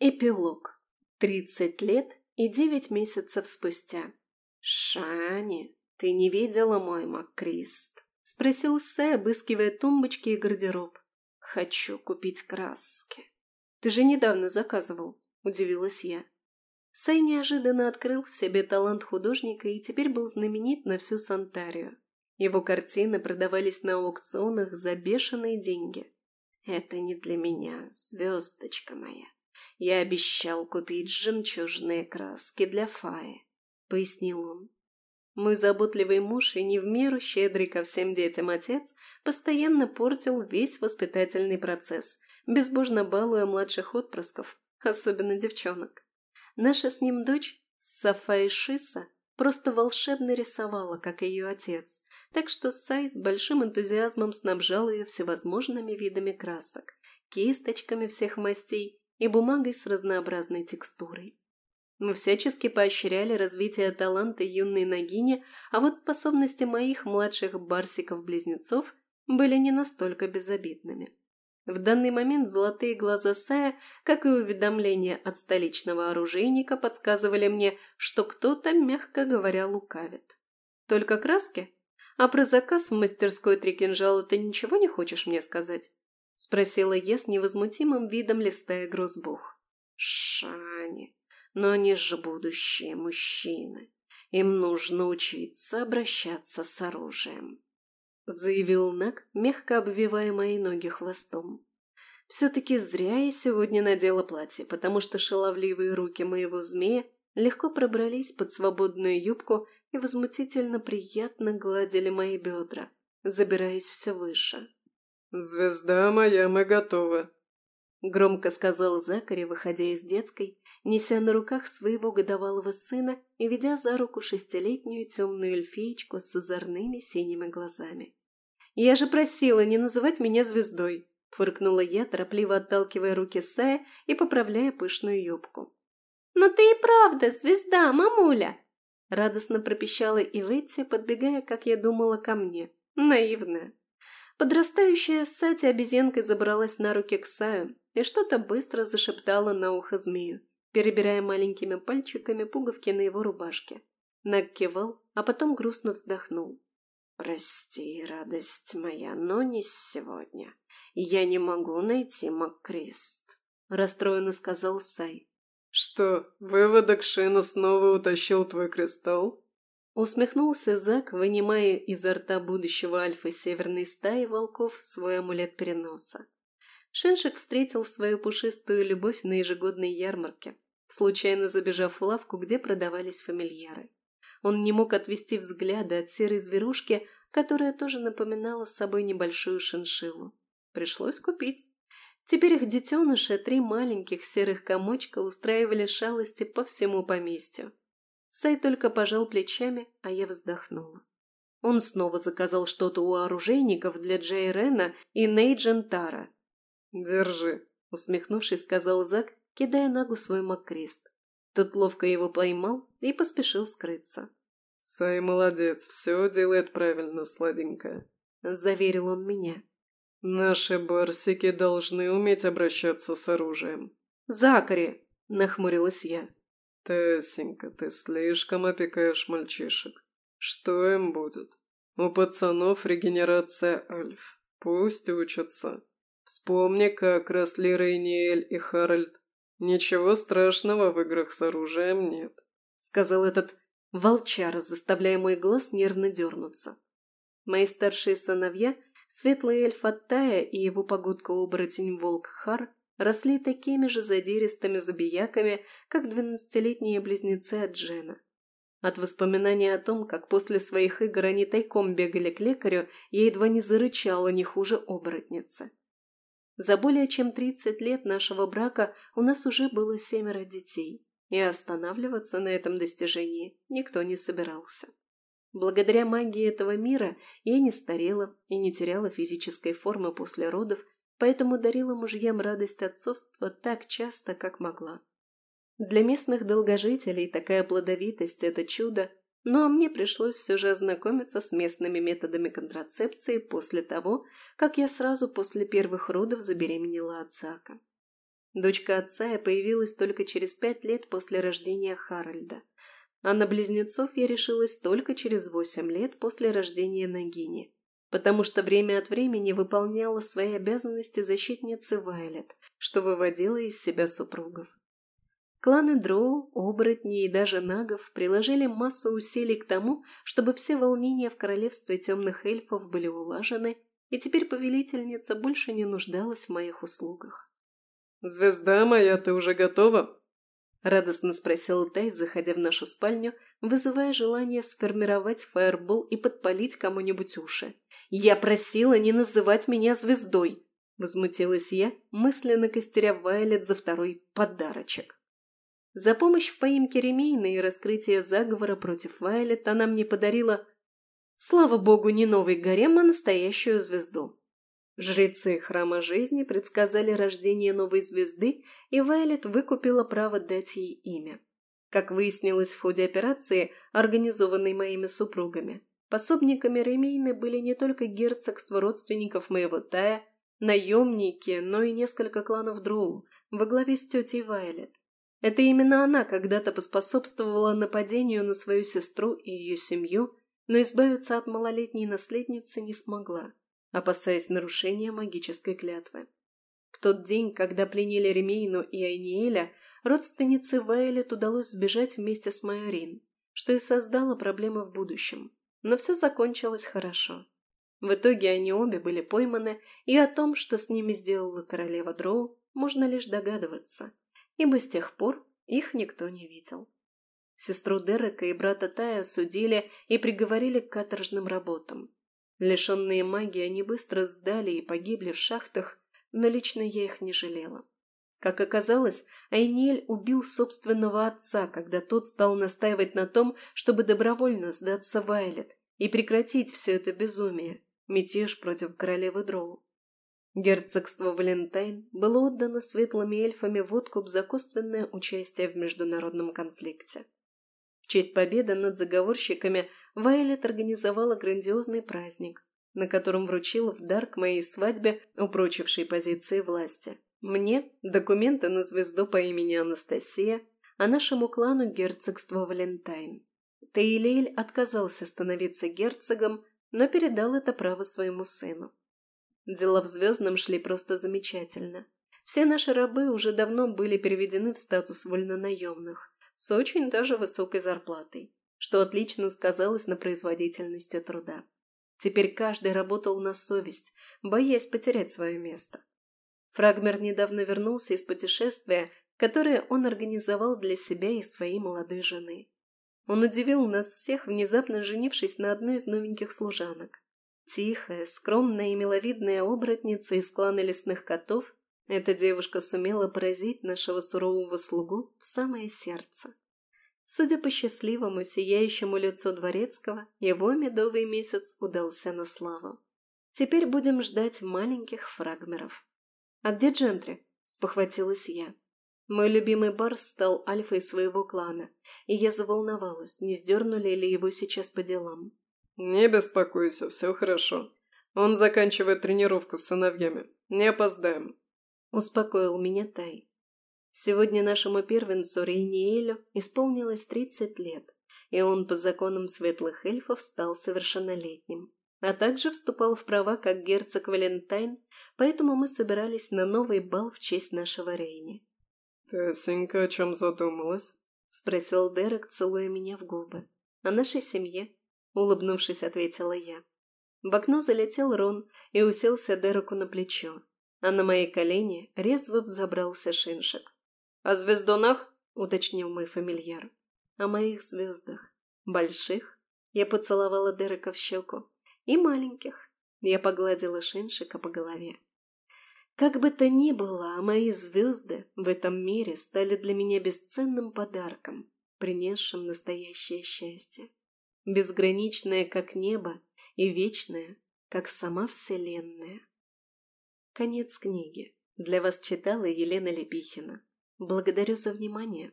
Эпилог. Тридцать лет и девять месяцев спустя. «Шани, ты не видела мой МакКрист?» – спросил Сэ, обыскивая тумбочки и гардероб. «Хочу купить краски». «Ты же недавно заказывал», – удивилась я. Сэй неожиданно открыл в себе талант художника и теперь был знаменит на всю Сантарию. Его картины продавались на аукционах за бешеные деньги. «Это не для меня, звездочка моя. Я обещал купить жемчужные краски для Фаи», — пояснил он. Мой заботливый муж и не в меру щедрый ко всем детям отец постоянно портил весь воспитательный процесс, безбожно балуя младших отпрысков, особенно девчонок. Наша с ним дочь, Сафа Шиса, просто волшебно рисовала, как ее отец, так что Сай с большим энтузиазмом снабжал ее всевозможными видами красок, кисточками всех мастей и бумагой с разнообразной текстурой. Мы всячески поощряли развитие таланта юной Нагини, а вот способности моих младших барсиков-близнецов были не настолько безобидными. В данный момент золотые глаза Сая, как и уведомления от столичного оружейника, подсказывали мне, что кто-то, мягко говоря, лукавит. Только краски? А про заказ в мастерской три кинжала ты ничего не хочешь мне сказать? Спросила я с невозмутимым видом, листая грозбух. Шани, но они же будущие мужчины. Им нужно учиться обращаться с оружием. — заявил Нак, мягко обвивая мои ноги хвостом. Все-таки зря я сегодня надела платье, потому что шаловливые руки моего змея легко пробрались под свободную юбку и возмутительно приятно гладили мои бедра, забираясь все выше. «Звезда моя, мы готовы», — громко сказал Закари, выходя из детской, неся на руках своего годовалого сына и ведя за руку шестилетнюю темную эльфеечку с озорными синими глазами. «Я же просила не называть меня звездой!» – фыркнула я, торопливо отталкивая руки Сая и поправляя пышную юбку. «Но ты и правда звезда, мамуля!» Радостно пропищала Иветти, подбегая, как я думала, ко мне. Наивная. Подрастающая Сати обезьянкой забралась на руки к Саю и что-то быстро зашептала на ухо змею перебирая маленькими пальчиками пуговки на его рубашке. Наг кивал, а потом грустно вздохнул. «Прости, радость моя, но не сегодня. Я не могу найти Маккрист», — расстроенно сказал Сай. «Что, выводок Шина снова утащил твой кристалл?» Усмехнулся Зак, вынимая изо рта будущего альфа северной стаи волков свой амулет переноса. Шиншик встретил свою пушистую любовь на ежегодной ярмарке случайно забежав в лавку, где продавались фамильяры. Он не мог отвести взгляды от серой зверушки, которая тоже напоминала собой небольшую шиншиллу. Пришлось купить. Теперь их детеныши, три маленьких серых комочка, устраивали шалости по всему поместью. Сай только пожал плечами, а я вздохнула. Он снова заказал что-то у оружейников для Джейрена и Нейджен Тара. «Держи», — усмехнувшись, сказал Зак кидая ногу свой маккрест. Тот ловко его поймал и поспешил скрыться. «Сай молодец, все делает правильно, сладенькая», — заверил он меня. «Наши барсики должны уметь обращаться с оружием». «Закари!» — нахмурилась я. «Тесенька, ты слишком опекаешь мальчишек. Что им будет? У пацанов регенерация альф. Пусть учатся. Вспомни, как росли Рейниэль и Харальд «Ничего страшного в играх с оружием нет», — сказал этот волчар, заставляя мой глаз нервно дернуться. Мои старшие сыновья, светлый эльф Аттая и его погодка-оборотень Волк Хар, росли такими же задиристыми забияками, как двенадцатилетние близнецы от Джена. От воспоминания о том, как после своих игр они тайком бегали к лекарю, я едва не зарычала не хуже оборотницы. За более чем 30 лет нашего брака у нас уже было семеро детей, и останавливаться на этом достижении никто не собирался. Благодаря магии этого мира я не старела и не теряла физической формы после родов, поэтому дарила мужьям радость отцовства так часто, как могла. Для местных долгожителей такая плодовитость – это чудо, ну а мне пришлось все же ознакомиться с местными методами контрацепции после того, как я сразу после первых родов забеременела от Зака. Дочка отца появилась только через пять лет после рождения Харальда, а на близнецов я решилась только через восемь лет после рождения Нагини, потому что время от времени выполняла свои обязанности защитницы Вайлет, что выводило из себя супругов. Кланы Дроу, оборотни и даже нагов приложили массу усилий к тому, чтобы все волнения в королевстве темных эльфов были улажены, и теперь повелительница больше не нуждалась в моих услугах. «Звезда моя, ты уже готова?» Радостно спросил Тай, заходя в нашу спальню, вызывая желание сформировать фаербол и подпалить кому-нибудь уши. «Я просила не называть меня звездой!» Возмутилась я, мысленно костеря Вайлет за второй подарочек. За помощь в поимке Ремейна и раскрытие заговора против Вайлет она мне подарила, слава богу, не новый гарем, а настоящую звезду. Жрецы Храма Жизни предсказали рождение новой звезды, и Вайлет выкупила право дать ей имя. Как выяснилось в ходе операции, организованной моими супругами, пособниками Ремейны были не только герцогство родственников моего Тая, наемники, но и несколько кланов Дроу во главе с тетей Вайлет. Это именно она когда-то поспособствовала нападению на свою сестру и ее семью, но избавиться от малолетней наследницы не смогла, опасаясь нарушения магической клятвы. В тот день, когда пленили Ремейну и Айниэля, родственнице Вайлет удалось сбежать вместе с Майорин, что и создало проблемы в будущем. Но все закончилось хорошо. В итоге они обе были пойманы, и о том, что с ними сделала королева Дроу, можно лишь догадываться – ибо с тех пор их никто не видел. Сестру Дерека и брата Тая судили и приговорили к каторжным работам. Лишенные магии они быстро сдали и погибли в шахтах, но лично я их не жалела. Как оказалось, Айниэль убил собственного отца, когда тот стал настаивать на том, чтобы добровольно сдаться Вайлет и прекратить все это безумие, мятеж против королевы Дроу. Герцогство Валентайн было отдано светлыми эльфами в откуп за косвенное участие в международном конфликте. В честь победы над заговорщиками Вайлет организовала грандиозный праздник, на котором вручила в дар к моей свадьбе упрочившей позиции власти. Мне – документы на звезду по имени Анастасия, а нашему клану – герцогство Валентайн. Тейлейль отказался становиться герцогом, но передал это право своему сыну. Дела в Звездном шли просто замечательно. Все наши рабы уже давно были переведены в статус вольнонаемных, с очень даже высокой зарплатой, что отлично сказалось на производительности труда. Теперь каждый работал на совесть, боясь потерять свое место. Фрагмер недавно вернулся из путешествия, которое он организовал для себя и своей молодой жены. Он удивил нас всех, внезапно женившись на одной из новеньких служанок. Тихая, скромная и миловидная оборотница из клана лесных котов, эта девушка сумела поразить нашего сурового слугу в самое сердце. Судя по счастливому, сияющему лицу дворецкого, его медовый месяц удался на славу. Теперь будем ждать маленьких фрагмеров. «А где Джентри?» – спохватилась я. Мой любимый Барс стал альфой своего клана, и я заволновалась, не сдернули ли его сейчас по делам. «Не беспокойся, все хорошо. Он заканчивает тренировку с сыновьями. Не опоздаем», – успокоил меня Тай. Сегодня нашему первенцу Рейниэлю исполнилось 30 лет, и он по законам светлых эльфов стал совершеннолетним, а также вступал в права как герцог Валентайн, поэтому мы собирались на новый бал в честь нашего Рейни. «Тесенька о чем задумалась?» – спросил Дерек, целуя меня в губы. «О нашей семье, улыбнувшись, ответила я. В окно залетел Рон и уселся Дереку на плечо, а на мои колени резво взобрался Шиншик. «О звездонах?» — уточнил мой фамильяр. «О моих звездах. Больших?» Я поцеловала Дерека в щеку. «И маленьких?» Я погладила Шиншика по голове. Как бы то ни было, мои звезды в этом мире стали для меня бесценным подарком, принесшим настоящее счастье безграничное, как небо, и вечное, как сама Вселенная. Конец книги. Для вас читала Елена Лепихина. Благодарю за внимание.